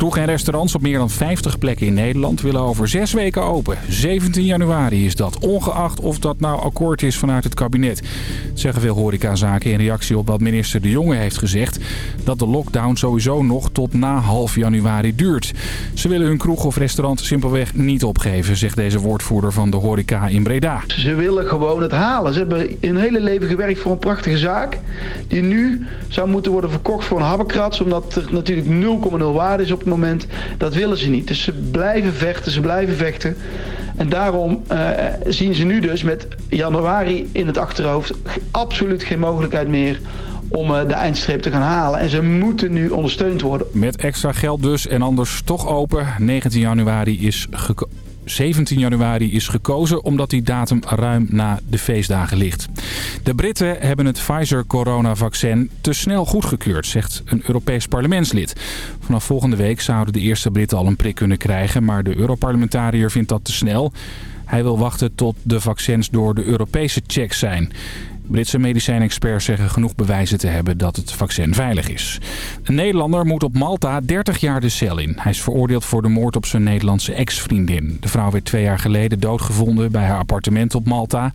Kroegen en restaurants op meer dan 50 plekken in Nederland willen over zes weken open. 17 januari is dat, ongeacht of dat nou akkoord is vanuit het kabinet. Zeggen veel horecazaken in reactie op wat minister De Jonge heeft gezegd... dat de lockdown sowieso nog tot na half januari duurt. Ze willen hun kroeg of restaurant simpelweg niet opgeven, zegt deze woordvoerder van de horeca in Breda. Ze willen gewoon het halen. Ze hebben hun hele leven gewerkt voor een prachtige zaak... die nu zou moeten worden verkocht voor een habbekrats... omdat er natuurlijk 0,0 waarde is op moment. Dat willen ze niet. Dus ze blijven vechten, ze blijven vechten. En daarom uh, zien ze nu dus met januari in het achterhoofd... absoluut geen mogelijkheid meer om uh, de eindstreep te gaan halen. En ze moeten nu ondersteund worden. Met extra geld dus en anders toch open. 19 januari is gekomen. 17 januari is gekozen omdat die datum ruim na de feestdagen ligt. De Britten hebben het Pfizer-coronavaccin te snel goedgekeurd, zegt een Europees parlementslid. Vanaf volgende week zouden de eerste Britten al een prik kunnen krijgen, maar de Europarlementariër vindt dat te snel. Hij wil wachten tot de vaccins door de Europese checks zijn. Britse medicijnexperts zeggen genoeg bewijzen te hebben dat het vaccin veilig is. Een Nederlander moet op Malta 30 jaar de cel in. Hij is veroordeeld voor de moord op zijn Nederlandse ex-vriendin. De vrouw werd twee jaar geleden doodgevonden bij haar appartement op Malta.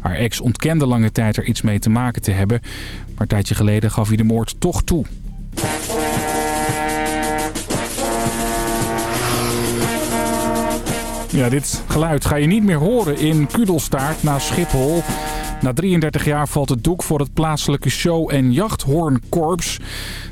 Haar ex ontkende lange tijd er iets mee te maken te hebben. Maar een tijdje geleden gaf hij de moord toch toe. Ja, dit geluid ga je niet meer horen in Kudelstaart na Schiphol. Na 33 jaar valt het doek voor het plaatselijke show- en jachthoornkorps.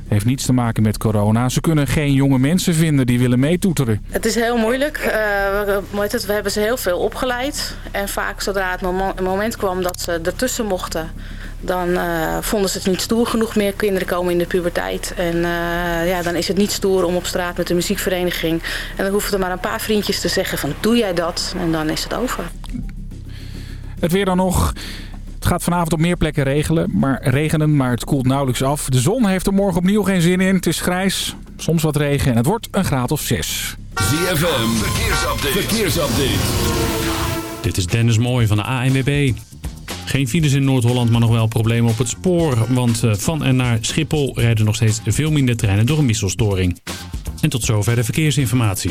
Heeft niets te maken met corona. Ze kunnen geen jonge mensen vinden die willen meetoeteren. Het is heel moeilijk. Uh, we, we hebben ze heel veel opgeleid. En vaak zodra het moment kwam dat ze ertussen mochten... dan uh, vonden ze het niet stoer genoeg meer. Kinderen komen in de puberteit. En uh, ja, dan is het niet stoer om op straat met de muziekvereniging. En dan hoeven er maar een paar vriendjes te zeggen van doe jij dat? En dan is het over. Het weer dan nog... Het gaat vanavond op meer plekken regelen, maar regenen, maar het koelt nauwelijks af. De zon heeft er morgen opnieuw geen zin in. Het is grijs, soms wat regen en het wordt een graad of 6. ZFM, verkeersupdate. verkeersupdate. Dit is Dennis Mooij van de ANWB. Geen files in Noord-Holland, maar nog wel problemen op het spoor. Want van en naar Schiphol rijden nog steeds veel minder treinen door een wisselstoring. En tot zover de verkeersinformatie.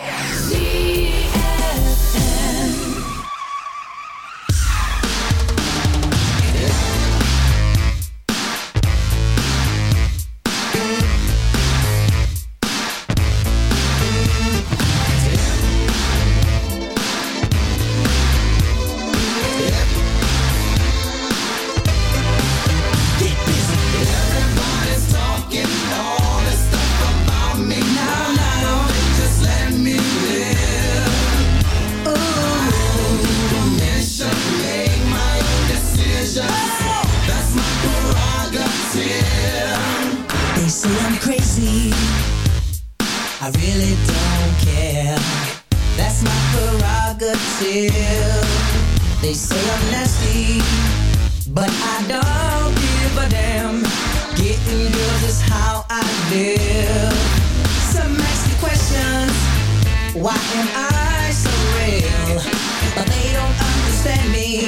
don't give a damn. Getting girls is how I live. Some ask the questions, why am I so real? But they don't understand me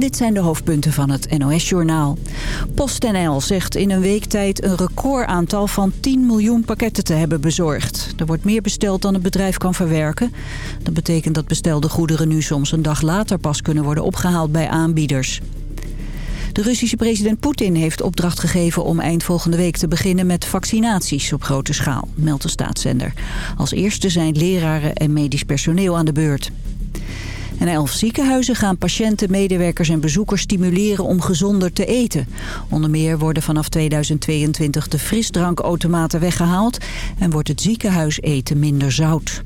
Dit zijn de hoofdpunten van het NOS-journaal. PostNL zegt in een week tijd een recordaantal van 10 miljoen pakketten te hebben bezorgd. Er wordt meer besteld dan het bedrijf kan verwerken. Dat betekent dat bestelde goederen nu soms een dag later pas kunnen worden opgehaald bij aanbieders. De Russische president Poetin heeft opdracht gegeven om eind volgende week te beginnen met vaccinaties op grote schaal, meldt de staatszender. Als eerste zijn leraren en medisch personeel aan de beurt. En elf ziekenhuizen gaan patiënten, medewerkers en bezoekers stimuleren om gezonder te eten. Onder meer worden vanaf 2022 de frisdrankautomaten weggehaald en wordt het ziekenhuiseten minder zout.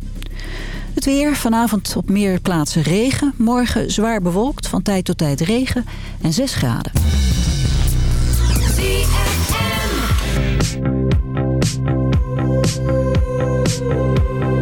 Het weer, vanavond op meer plaatsen regen. Morgen zwaar bewolkt, van tijd tot tijd regen en 6 graden.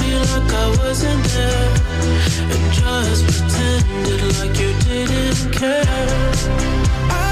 me like I wasn't there. And just pretended like you didn't care. I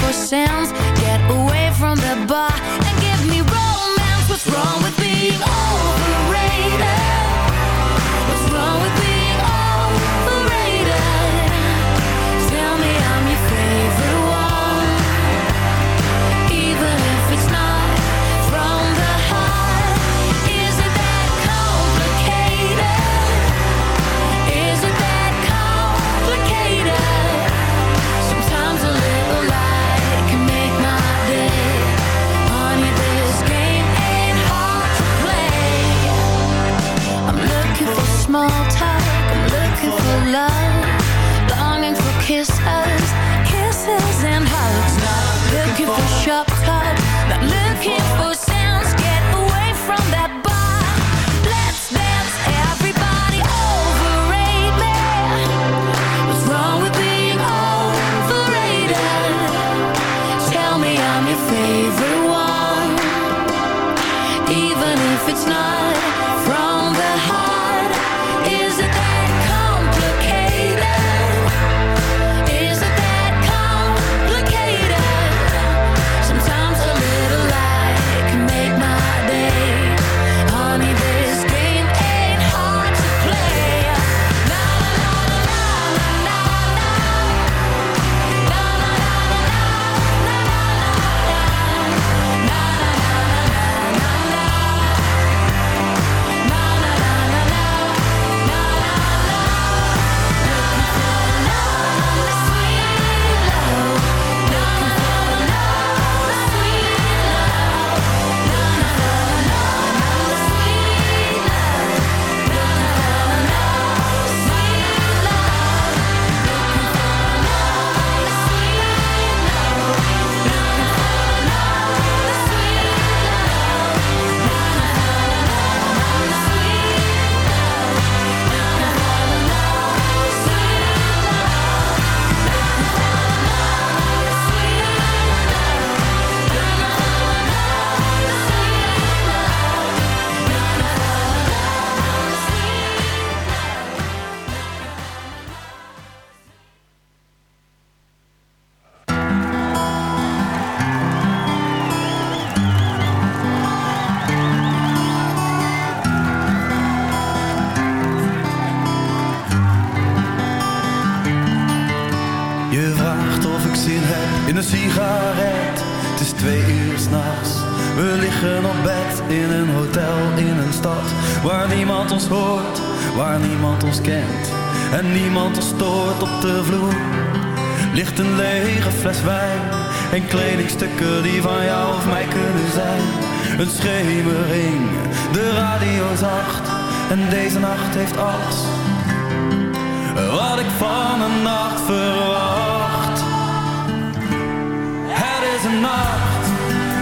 for sounds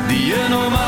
die je normaal